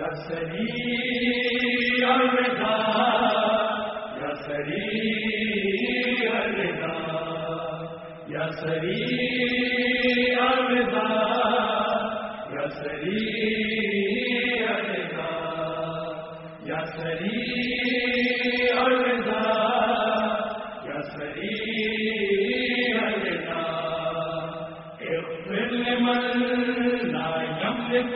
سری الدا یا الدا یا سری الدا الدا الدا الدا اغفر لمن لا يملك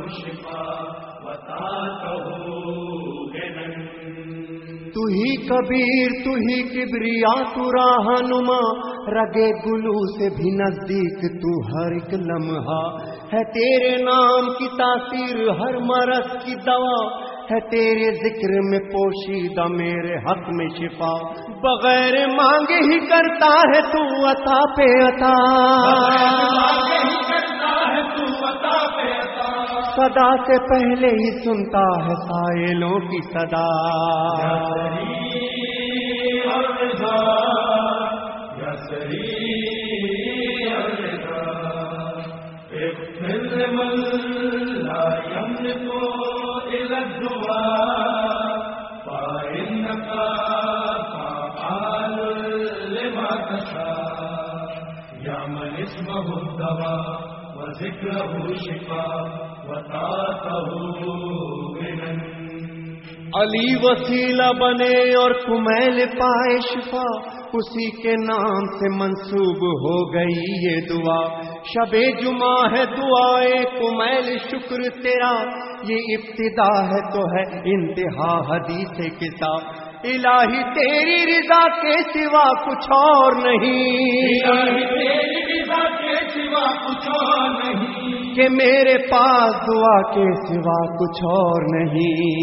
الشفاء تو ہی کبیر تو ہی کبریا تو راہنما رگے گلو سے بھی نزدیک تو ہر ایک لمحہ ہے تیرے نام کی تاثیر ہر مرض کی دوا ہے تیرے ذکر میں پوشیدہ میرے حق میں شفا۔ بغیر مانگے ہی کرتا ہے تو عطا پہ عطا۔ صدا سے پہلے ہی سنتا ہے سائلوں کی صدا۔ الدواء وذكره شفاء وطاعته غنى علی وسیلہ بنے اور کمیل پائے شفا، اسی کے نام سے منسوب ہو گئی یہ دعا۔ شب جمعہ ہے دعائے کمیل شکر تیرا۔ یہ ابتدا ہے تو ہے انتہا حدیث کسا الہی تیری رضا کے سوا کچھ اور نہیں۔ کہ میرے پاس دعا کے سوا کچھ اور نہیں۔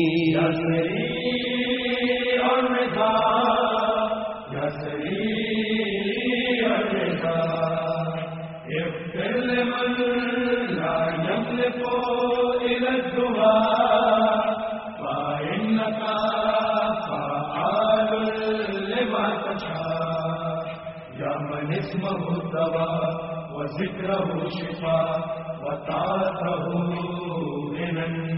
اسمه الدواء وذكره شفاء وطاعته غنى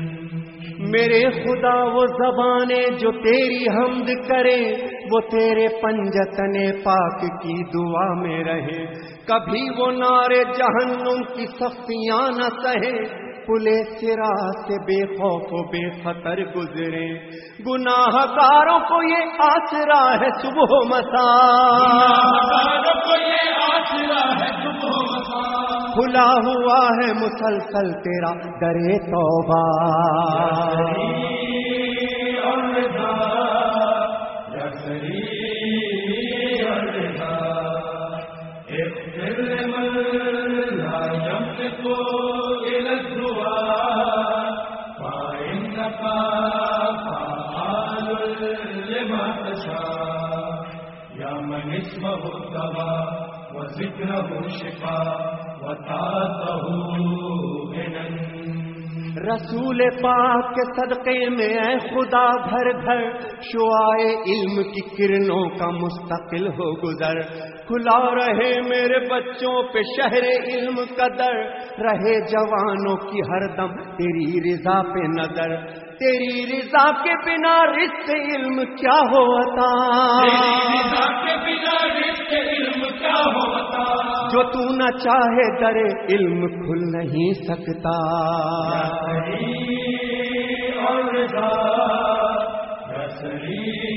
میرے خدا وہ زبانیں جو تیری حمد کرے، وہ تیرے پنجتن پاک کی دعا میں رہے۔ کبھی وہ نارے جہنم کی سختیاں نہ سہے پلے سرا سے بے خوف و بے خطر گزرے۔ گناہ گاروں کو یہ آسرا ہے صبح مسا کھلا ہوا ہے مسلسل تیرا درے توبہ۔ یا من اسمه الدواء وذكره شفاء وطاعته غنى رسول پاک کے صدقے میں اے خدا گھر گھر شعائے علم کی کرنوں کا مستقل ہو گزر۔ کھلا رہے میرے بچوں پہ شہر علم قدر۔ رہے جوانوں کی ہر دم تیری رضا پہ نظر۔ تیری رضا کے بنا رزق علم کیا ہوتا؟ جو تو نہ چاہے درے علم کھل نہیں سکتا۔ یا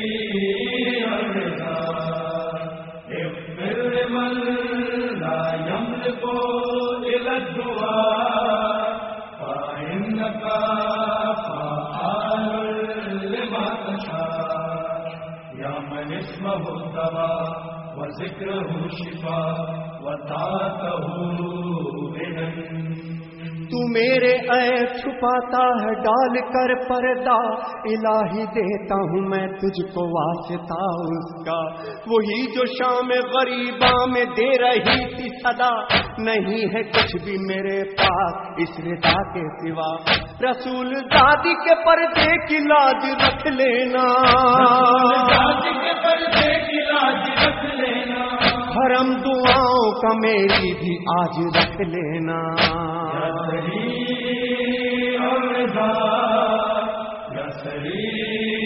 اسمه الدواء وذكره شفاء وطاعته غنى تو میرے عیب چھپاتا ہے ڈال کر پردہ، الہی دیتا ہوں میں تجھ کو واسطہ اس کا۔ وہی جو شام غریبا میں دے رہی تھی صدا، نہیں ہے کچھ بھی میرے پاس اس رضا کے سوا۔ رسول دادی کے پردے کی لاج رکھ لینا۔ کے پردے کی لاج رکھ لینا حرم دعاؤں کا میری بھی آج رکھ لینا۔ ذکر اور وطاته من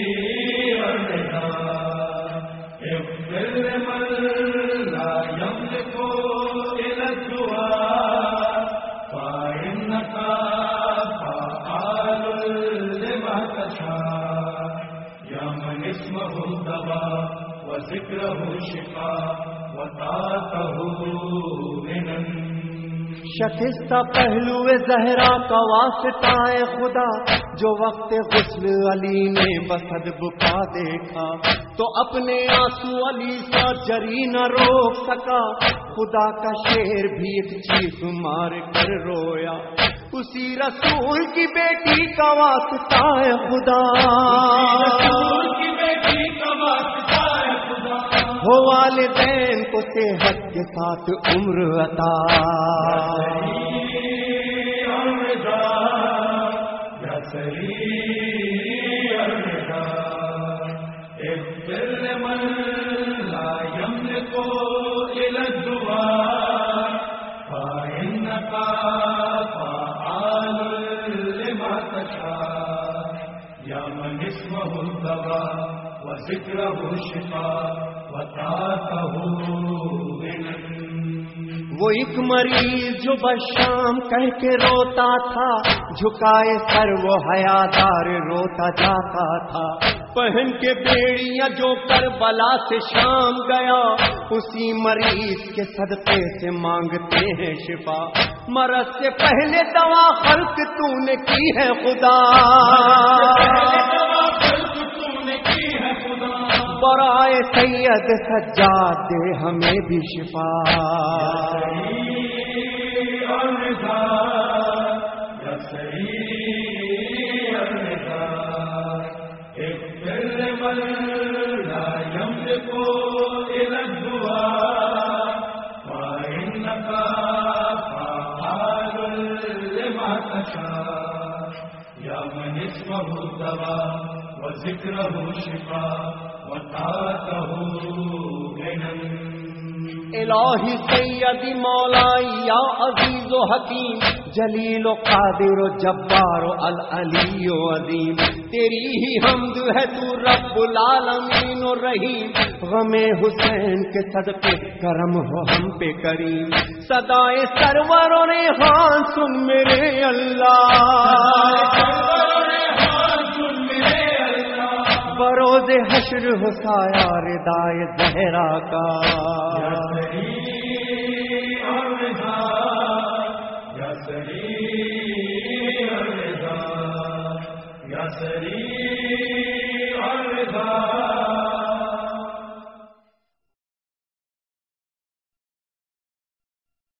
شکستہ پہلو زہرا کا واسطہ ہے خدا جو وقت غسل علی نے بسد بکا دیکھا۔ تو اپنے آنسو علی سا جری نہ روک سکا۔ خدا کا شیر بھی ایک چیز مار کر رویا۔ اسی رسول کی بیٹی کا واسطہ ہے خدا۔ رسول کی بیٹی ہو والدین کو صحت کے ساتھ عمر عطا۔ ذکر شفا وطاته من وہ ایک مریض جو بشام کہہ کے روتا تھا، جھکائے سر وہ حیادار روتا جاتا تھا۔ پہن کے بیڑیاں جو کر بلا سے شام گیا، اسی مریض کے صدقے سے مانگتے ہیں شفا۔ مرض سے پہلے دوا خلق تو نے کی ہے خدا۔ برائے سید سجاد دے ہمیں بھی شفا۔ یا من اسمه الدوا وذكره شفاء وطاعته غنى الہی سیدی مولائی یا عزیز و حکیم جلیل و قادر و جبار و العلی و عظیم۔ تیری ہی حمد ہے تو رب العالمین و رحیم۔ غم حسین کے صدقے کرم ہو ہم پہ کریم۔ صدائے سرور و ریحان سن میرے اللہ۔ بروز حشر ہو سایہ ردائے زہرا کا۔